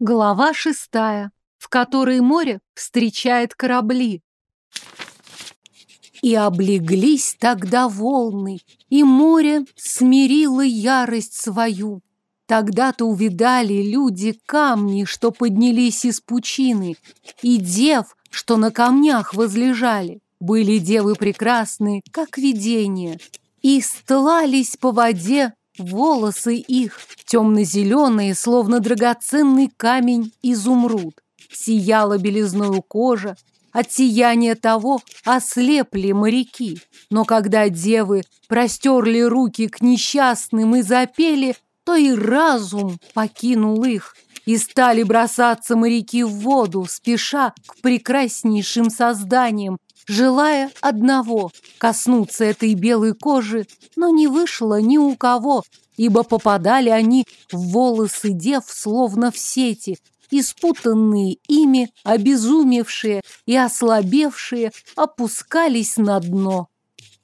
Глава шестая, в которой море встречает корабли. И облеглись тогда волны, и море смирило ярость свою. Тогда-то увидали люди камни, что поднялись из пучины, и дев, что на камнях возлежали. Были девы прекрасные, как видение, и стлались по воде волосы их, темно-зеленые, словно драгоценный камень изумруд. Сияла белизною кожа, от сияния того ослепли моряки. Но когда девы простерли руки к несчастным и запели, то и разум покинул их, и стали бросаться моряки в воду, спеша к прекраснейшим созданиям, желая одного — коснуться этой белой кожи, но не вышло ни у кого, ибо попадали они в волосы дев, словно в сети, испутанные ими, обезумевшие и ослабевшие, опускались на дно.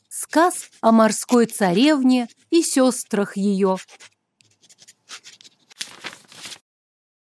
Сказ о морской царевне и сестрах ее.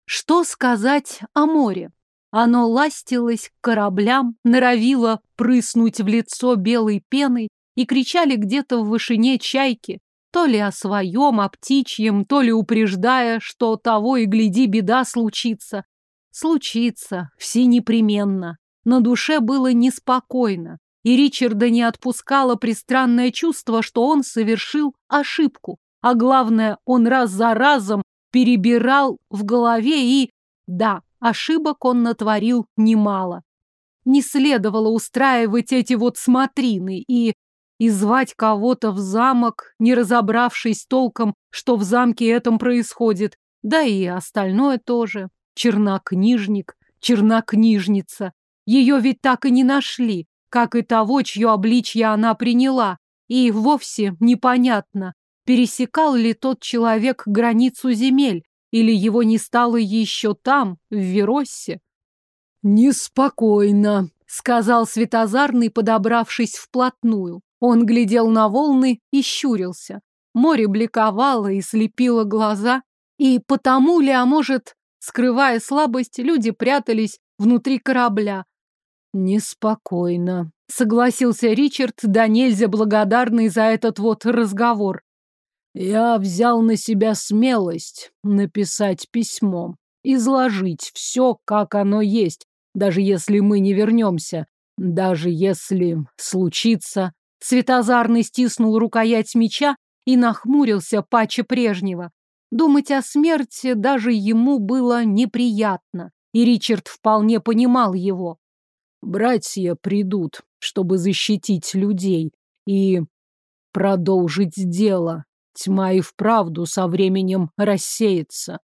Что сказать о море? Оно ластилось к кораблям, норовило прыснуть в лицо белой пеной, и кричали где-то в вышине чайки, то ли о своем, о птичьем, то ли упреждая, что того и гляди, беда случится. Случится, все непременно. На душе было неспокойно, и Ричарда не отпускало пристранное чувство, что он совершил ошибку, а главное, он раз за разом перебирал в голове и... Да, ошибок он натворил немало. Не следовало устраивать эти вот смотрины и и звать кого-то в замок, не разобравшись толком, что в замке этом происходит. Да и остальное тоже. Чернокнижник, чернокнижница. Ее ведь так и не нашли, как и того, чье обличье она приняла. И вовсе непонятно, пересекал ли тот человек границу земель, или его не стало еще там, в Вероссе. «Неспокойно», — сказал Светозарный, подобравшись вплотную. Он глядел на волны и щурился. Море бликовало и слепило глаза. И потому ли, а может, скрывая слабость, люди прятались внутри корабля. «Неспокойно», — согласился Ричард, да нельзя благодарный за этот вот разговор. «Я взял на себя смелость написать письмо, изложить все, как оно есть, даже если мы не вернемся, даже если случится Светозарный стиснул рукоять меча и нахмурился паче прежнего. Думать о смерти даже ему было неприятно, и Ричард вполне понимал его. «Братья придут, чтобы защитить людей и продолжить дело. Тьма и вправду со временем рассеется».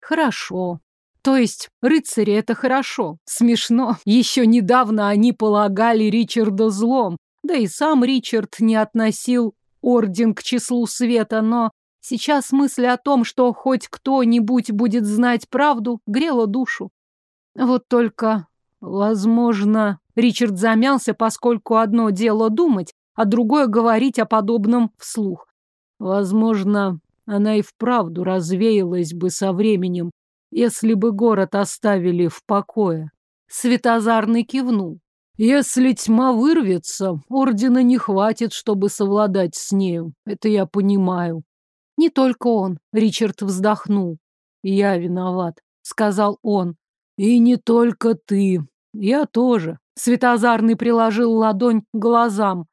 «Хорошо. То есть рыцари — это хорошо. Смешно. Еще недавно они полагали Ричарда злом, да и сам Ричард не относил орден к числу света, но сейчас мысль о том, что хоть кто-нибудь будет знать правду, грела душу. Вот только, возможно, Ричард замялся, поскольку одно дело думать, а другое говорить о подобном вслух. Возможно, она и вправду развеялась бы со временем, если бы город оставили в покое. Светозарный кивнул. Если тьма вырвется, ордена не хватит, чтобы совладать с нею. Это я понимаю. Не только он, Ричард вздохнул. Я виноват, сказал он. И не только ты. Я тоже. Светозарный приложил ладонь к глазам.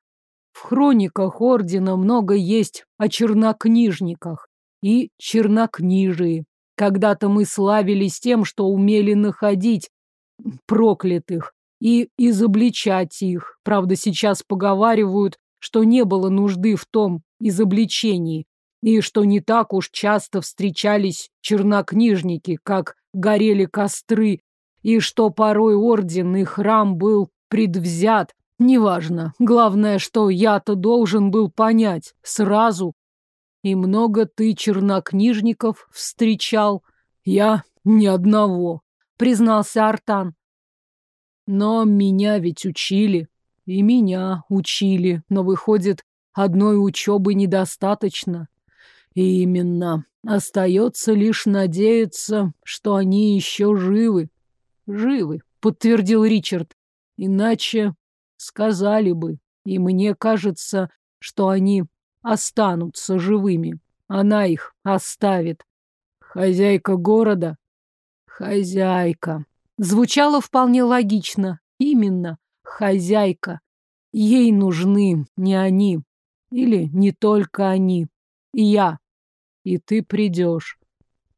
В хрониках ордена много есть о чернокнижниках и чернокнижии. Когда-то мы славились тем, что умели находить проклятых, и изобличать их. Правда, сейчас поговаривают, что не было нужды в том изобличении, и что не так уж часто встречались чернокнижники, как горели костры, и что порой орден и храм был предвзят. Неважно. Главное, что я-то должен был понять сразу. И много ты чернокнижников встречал? Я ни одного, признался Артан. Но меня ведь учили. И меня учили. Но выходит, одной учебы недостаточно. Именно. Остается лишь надеяться, что они еще живы. Живы, подтвердил Ричард. Иначе сказали бы. И мне кажется, что они останутся живыми. Она их оставит. Хозяйка города? Хозяйка. Звучало вполне логично. Именно, хозяйка. Ей нужны не они. Или не только они. И я. И ты придешь.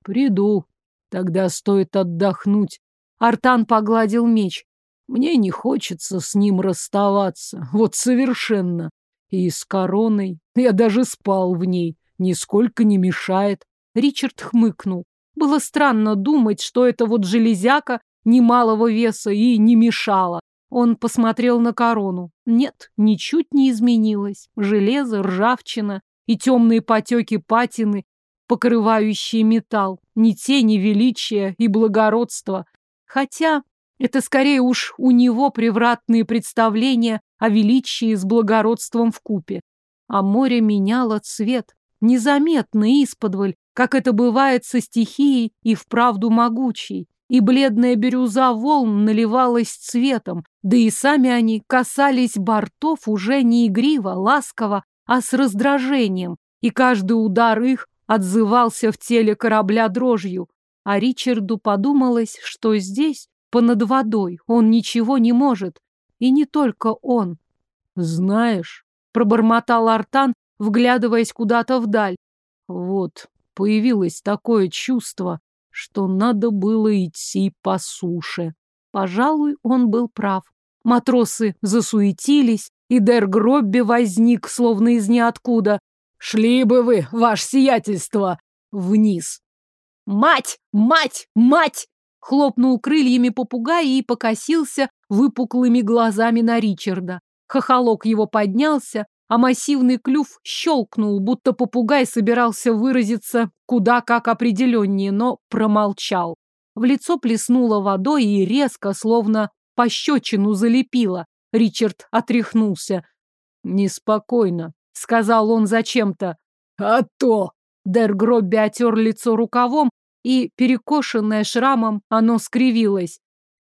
Приду. Тогда стоит отдохнуть. Артан погладил меч. Мне не хочется с ним расставаться. Вот совершенно. И с короной. Я даже спал в ней. Нисколько не мешает. Ричард хмыкнул. Было странно думать, что это вот железяка немалого веса и не мешала. Он посмотрел на корону. Нет, ничуть не изменилось. Железо, ржавчина и темные потеки патины, покрывающие металл. Ни тени величия и благородства. Хотя это скорее уж у него превратные представления о величии с благородством в купе. А море меняло цвет, незаметно исподволь, как это бывает со стихией и вправду могучей. И бледная бирюза волн наливалась цветом, да и сами они касались бортов уже не игриво, ласково, а с раздражением, и каждый удар их отзывался в теле корабля дрожью. А Ричарду подумалось, что здесь, понад водой, он ничего не может. И не только он. «Знаешь», — пробормотал Артан, вглядываясь куда-то вдаль. «Вот, появилось такое чувство, что надо было идти по суше». Пожалуй, он был прав. Матросы засуетились, и Дер Гробби возник, словно из ниоткуда. «Шли бы вы, ваше сиятельство, вниз!» «Мать! Мать! Мать!» Хлопнул крыльями попугай и покосился выпуклыми глазами на Ричарда. Хохолок его поднялся, а массивный клюв щелкнул, будто попугай собирался выразиться куда как определеннее, но промолчал. В лицо плеснуло водой и резко, словно пощечину залепило. Ричард отряхнулся. «Неспокойно», — сказал он зачем-то. «А то!» Дер Гробби отер лицо рукавом, и, перекошенное шрамом, оно скривилось.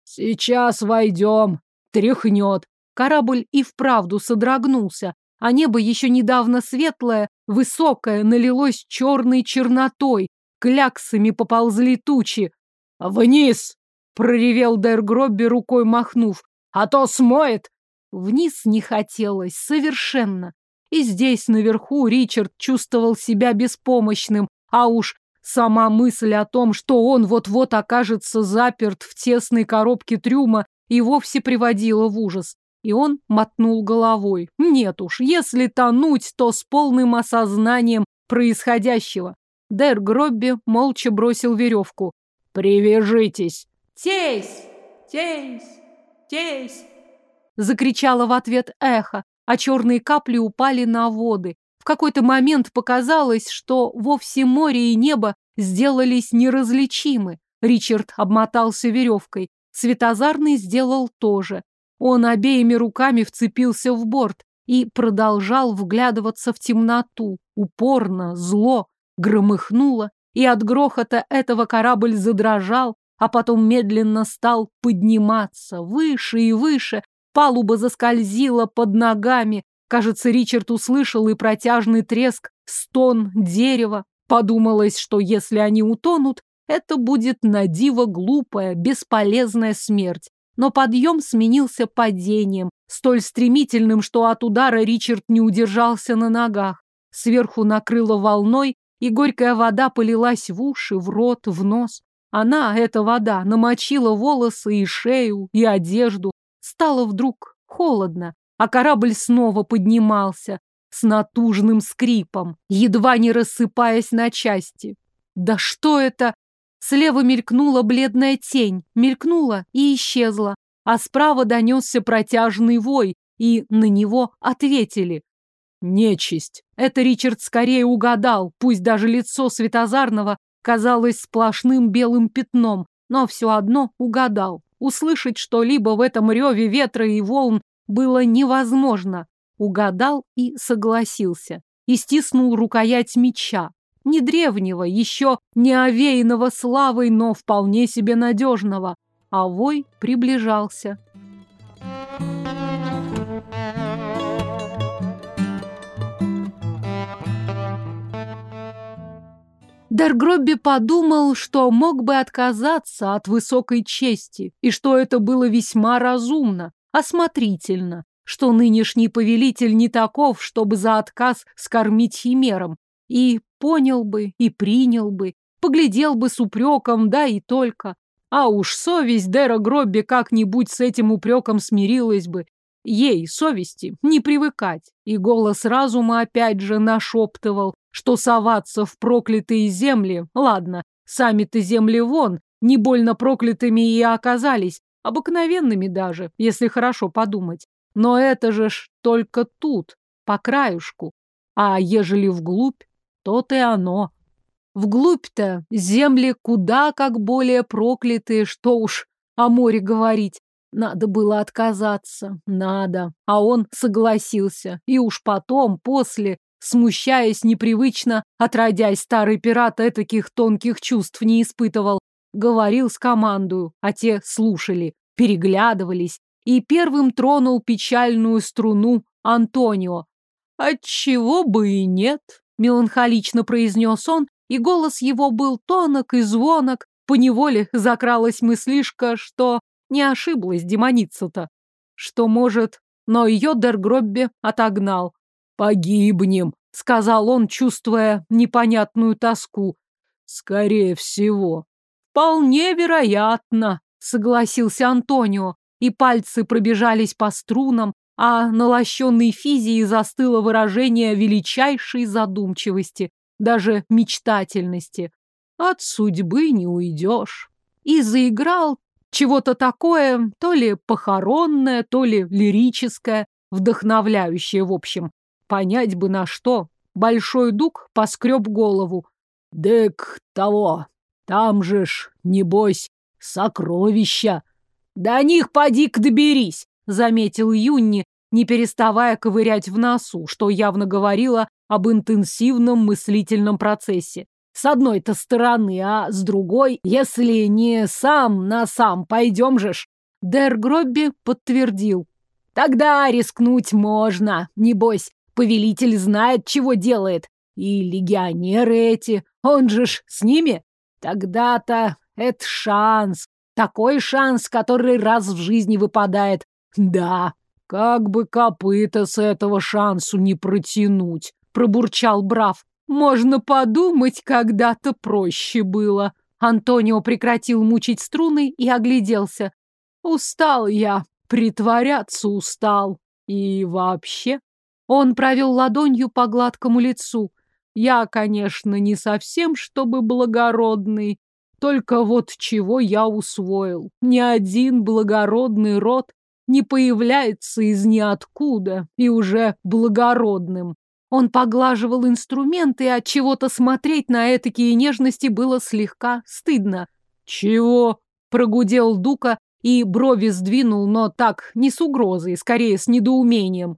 «Сейчас войдем!» Тряхнет. Корабль и вправду содрогнулся, а небо еще недавно светлое, высокое, налилось черной чернотой, кляксами поползли тучи. «Вниз!» — проревел Дэр Гробби рукой махнув. «А то смоет!» Вниз не хотелось совершенно. И здесь, наверху, Ричард чувствовал себя беспомощным, а уж сама мысль о том, что он вот-вот окажется заперт в тесной коробке трюма, и вовсе приводила в ужас. И он мотнул головой. Нет уж, если тонуть, то с полным осознанием происходящего. Дэр Гробби молча бросил веревку. «Привяжитесь!» «Тесь! Тесь! Тесь!» Закричала в ответ эхо, а черные капли упали на воды. Какой-то момент показалось, что вовсе море и небо сделались неразличимы. Ричард обмотался веревкой. Светозарный сделал то же. Он обеими руками вцепился в борт и продолжал вглядываться в темноту. Упорно, зло, громыхнуло, и от грохота этого корабль задрожал, а потом медленно стал подниматься выше и выше, Палуба заскользила под ногами. Кажется, Ричард услышал и протяжный треск, стон дерева. Подумалось, что если они утонут, это будет надиво глупая, бесполезная смерть. Но подъем сменился падением, столь стремительным, что от удара Ричард не удержался на ногах. Сверху накрыло волной, и горькая вода полилась в уши, в рот, в нос. Она, эта вода, намочила волосы и шею, и одежду, Стало вдруг холодно, а корабль снова поднимался с натужным скрипом, едва не рассыпаясь на части. Да что это? Слева мелькнула бледная тень, мелькнула и исчезла, а справа донесся протяжный вой, и на него ответили. Нечисть. Это Ричард скорее угадал, пусть даже лицо Светозарного казалось сплошным белым пятном, но все одно угадал. Услышать что-либо в этом реве ветра и волн было невозможно. Угадал и согласился. И стиснул рукоять меча. не древнего, еще не овеянного славой, но вполне себе надежного. А вой приближался. Дергробби подумал, что мог бы отказаться от высокой чести, и что это было весьма разумно, осмотрительно, что нынешний повелитель не таков, чтобы за отказ скормить химерам, и понял бы, и принял бы, поглядел бы с упреком, да и только. А уж совесть Дера Гробби как-нибудь с этим упреком смирилась бы. Ей, совести, не привыкать. И голос разума опять же нашептывал, что соваться в проклятые земли, ладно, сами-то земли вон, не больно проклятыми и оказались, обыкновенными даже, если хорошо подумать. Но это же ж только тут, по краюшку. А ежели вглубь, то-то и оно. Вглубь-то земли куда как более проклятые, что уж о море говорить. Надо было отказаться, надо. А он согласился. И уж потом, после, смущаясь непривычно, отродясь, старый пират таких тонких чувств не испытывал, говорил с командою, а те слушали, переглядывались, и первым тронул печальную струну Антонио. «Отчего бы и нет?» — меланхолично произнес он, и голос его был тонок и звонок, поневоле закралась мыслишка, что не ошиблась демоница-то. Что может, но ее Дергроббе отогнал. «Погибнем», — сказал он, чувствуя непонятную тоску. «Скорее всего». «Вполне вероятно», — согласился Антонио, и пальцы пробежались по струнам, а на лощенной физии застыло выражение величайшей задумчивости, даже мечтательности. От судьбы не уйдешь. И заиграл чего-то такое, то ли похоронное, то ли лирическое, вдохновляющее, в общем. Понять бы на что. Большой дуг поскреб голову. Дек того, там же ж, небось, сокровища. До них поди-ка доберись, заметил Юнни, не переставая ковырять в носу, что явно говорило об интенсивном мыслительном процессе. С одной-то стороны, а с другой, если не сам на сам пойдем же ж. Дер Гробби подтвердил. Тогда рискнуть можно, небось, Повелитель знает, чего делает. И легионеры эти, он же ж с ними. Тогда-то это шанс. Такой шанс, который раз в жизни выпадает. Да, как бы копыта с этого шансу не протянуть, пробурчал Брав. Можно подумать, когда-то проще было. Антонио прекратил мучить струны и огляделся. Устал я, притворяться устал. И вообще, он провел ладонью по гладкому лицу. Я, конечно, не совсем, чтобы благородный, только вот чего я усвоил. Ни один благородный род не появляется из ниоткуда и уже благородным. Он поглаживал инструменты, и от чего-то смотреть на этакие нежности было слегка стыдно. «Чего?» — прогудел Дука и брови сдвинул, но так, не с угрозой, скорее с недоумением.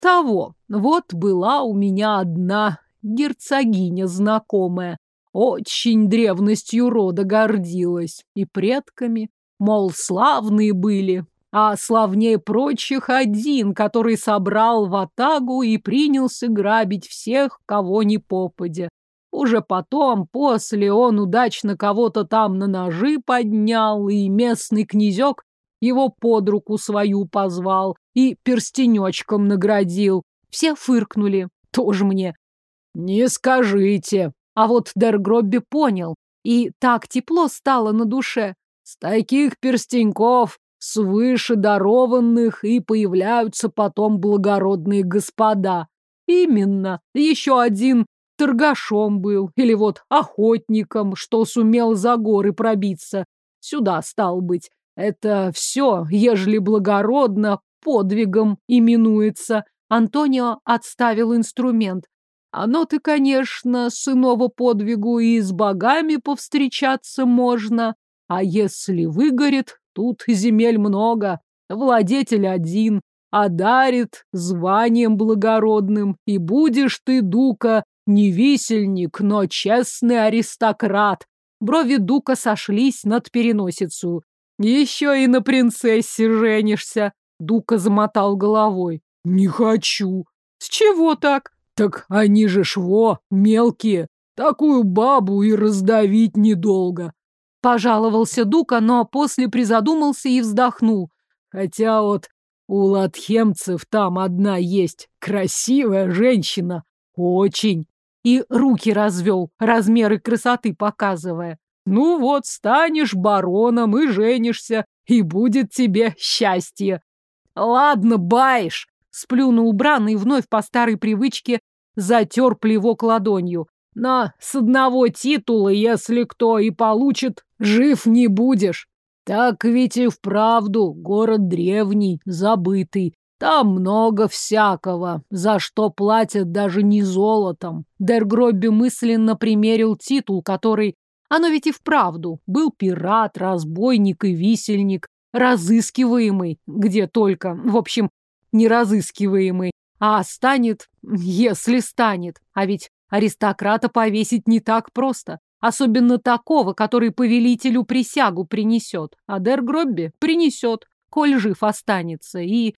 Того. Вот была у меня одна герцогиня знакомая. Очень древностью рода гордилась. И предками. Мол, славные были. А славнее прочих один, который собрал в атагу и принялся грабить всех, кого не попадя. Уже потом, после, он удачно кого-то там на ножи поднял, и местный князек его под руку свою позвал и перстенечком наградил. Все фыркнули. Тоже мне. Не скажите. А вот Дергробби понял. И так тепло стало на душе. С таких перстеньков, свыше дарованных, и появляются потом благородные господа. Именно. Еще один торгашом был, или вот охотником, что сумел за горы пробиться. Сюда, стал быть. Это все, ежели благородно, подвигом именуется. Антонио отставил инструмент. Оно-то, конечно, с подвигу и с богами повстречаться можно. А если выгорит, тут земель много, владетель один, а дарит званием благородным, и будешь ты, Дука, Не висельник, но честный аристократ. Брови Дука сошлись над переносицу. Еще и на принцессе женишься. Дука замотал головой. Не хочу. С чего так? Так они же шво, мелкие. Такую бабу и раздавить недолго. Пожаловался Дука, но после призадумался и вздохнул. Хотя вот у латхемцев там одна есть красивая женщина. Очень. И руки развел, размеры красоты показывая. Ну вот, станешь бароном и женишься, и будет тебе счастье. Ладно, баишь, сплюнул Бран и вновь по старой привычке затер плевок ладонью. Но с одного титула, если кто и получит, жив не будешь. Так ведь и вправду город древний, забытый. Там много всякого, за что платят даже не золотом. Дергробби мысленно примерил титул, который... Оно ведь и вправду был пират, разбойник и висельник, разыскиваемый, где только, в общем, не разыскиваемый, а станет, если станет. А ведь аристократа повесить не так просто. Особенно такого, который повелителю присягу принесет. А Дер Гробби принесет, коль жив останется. И...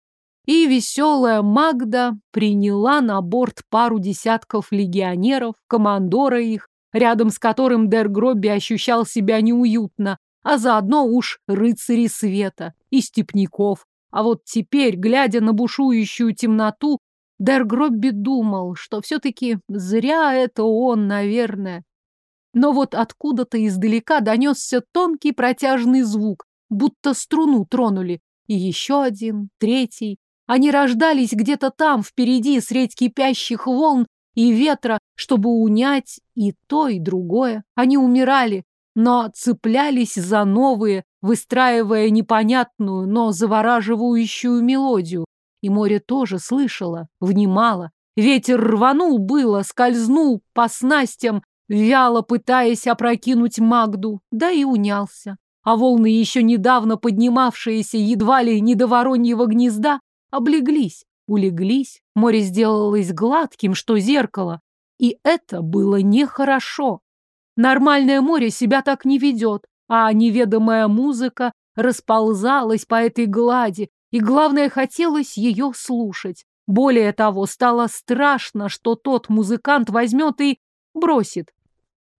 И веселая Магда приняла на борт пару десятков легионеров, командора их, рядом с которым Дер Гробби ощущал себя неуютно, а заодно уж рыцари света и степняков. А вот теперь, глядя на бушующую темноту, Дер Гробби думал, что все-таки зря это он, наверное. Но вот откуда-то издалека донесся тонкий протяжный звук, будто струну тронули. И еще один, третий. Они рождались где-то там, впереди, средь кипящих волн и ветра, чтобы унять и то, и другое. Они умирали, но цеплялись за новые, выстраивая непонятную, но завораживающую мелодию. И море тоже слышало, внимало. Ветер рванул было, скользнул по снастям, вяло пытаясь опрокинуть Магду, да и унялся. А волны, еще недавно поднимавшиеся едва ли не до вороньего гнезда, облеглись, улеглись, море сделалось гладким, что зеркало. И это было нехорошо. Нормальное море себя так не ведет, а неведомая музыка расползалась по этой глади, и, главное, хотелось ее слушать. Более того, стало страшно, что тот музыкант возьмет и бросит.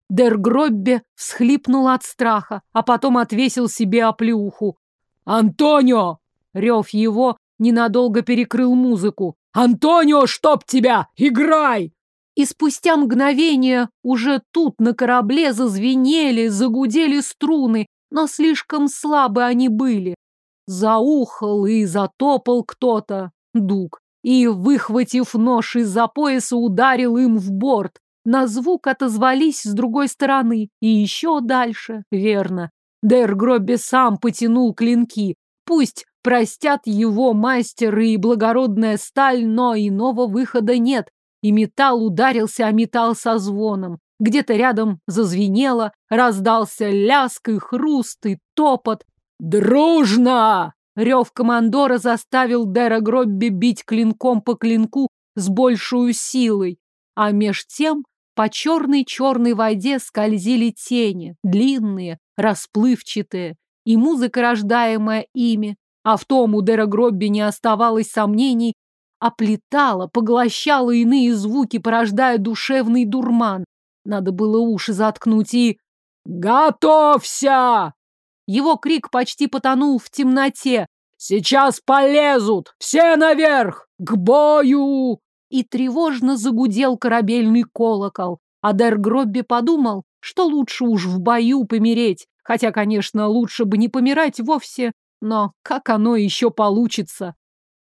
Дер Гроббе всхлипнул от страха, а потом отвесил себе оплеуху. «Антонио!» Рев его ненадолго перекрыл музыку. «Антонио, чтоб тебя! Играй!» И спустя мгновение уже тут на корабле зазвенели, загудели струны, но слишком слабы они были. Заухал и затопал кто-то, дуг, и, выхватив нож из-за пояса, ударил им в борт. На звук отозвались с другой стороны и еще дальше, верно. Дэр Гробби сам потянул клинки. Пусть простят его мастер и благородная сталь, но иного выхода нет. И металл ударился о металл со звоном. Где-то рядом зазвенело, раздался ляск и хруст и топот. «Дружно!» Рев командора заставил Дэра Гробби бить клинком по клинку с большую силой. А меж тем по черной-черной воде скользили тени, длинные, расплывчатые, и музыка, рождаемая ими, а в том у Дэра Гробби не оставалось сомнений, оплетала, поглощала иные звуки, порождая душевный дурман. Надо было уши заткнуть и... «Готовься!» Его крик почти потонул в темноте. «Сейчас полезут! Все наверх! К бою!» и тревожно загудел корабельный колокол. А Дер Гробби подумал, что лучше уж в бою помереть, хотя, конечно, лучше бы не помирать вовсе, но как оно еще получится?